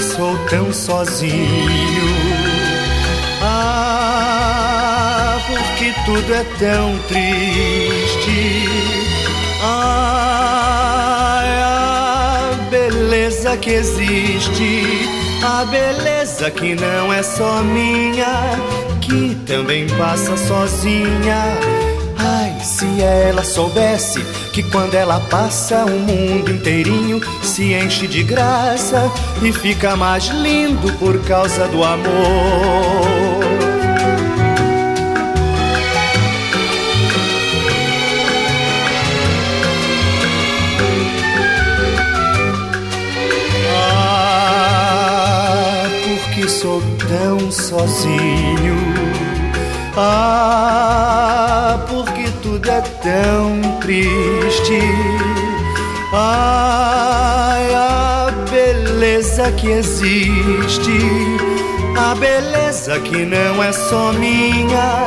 Porque sou tão sozinho que tudo é tão triste. Ai, a beleza que existe, a beleza que não é só minha, que também passa sozinha. Ai, se ela soubesse que quando ela passa o mundo inteirinho se enche de graça e fica mais lindo por causa do amor. sou tão sozinho. Ah, porque é tão triste. Ai, a beleza que existe, a beleza que não é só minha,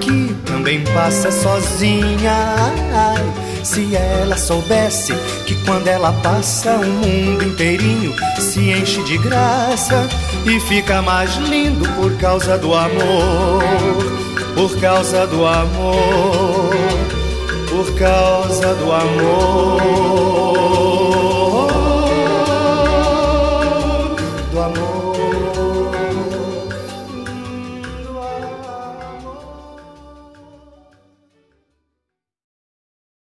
que também passa sozinha. Ai, se ela soubesse que quando ela passa o mundo inteirinho se enche de graça e fica mais lindo por causa do amor, por causa do amor, causa do amor, do amor.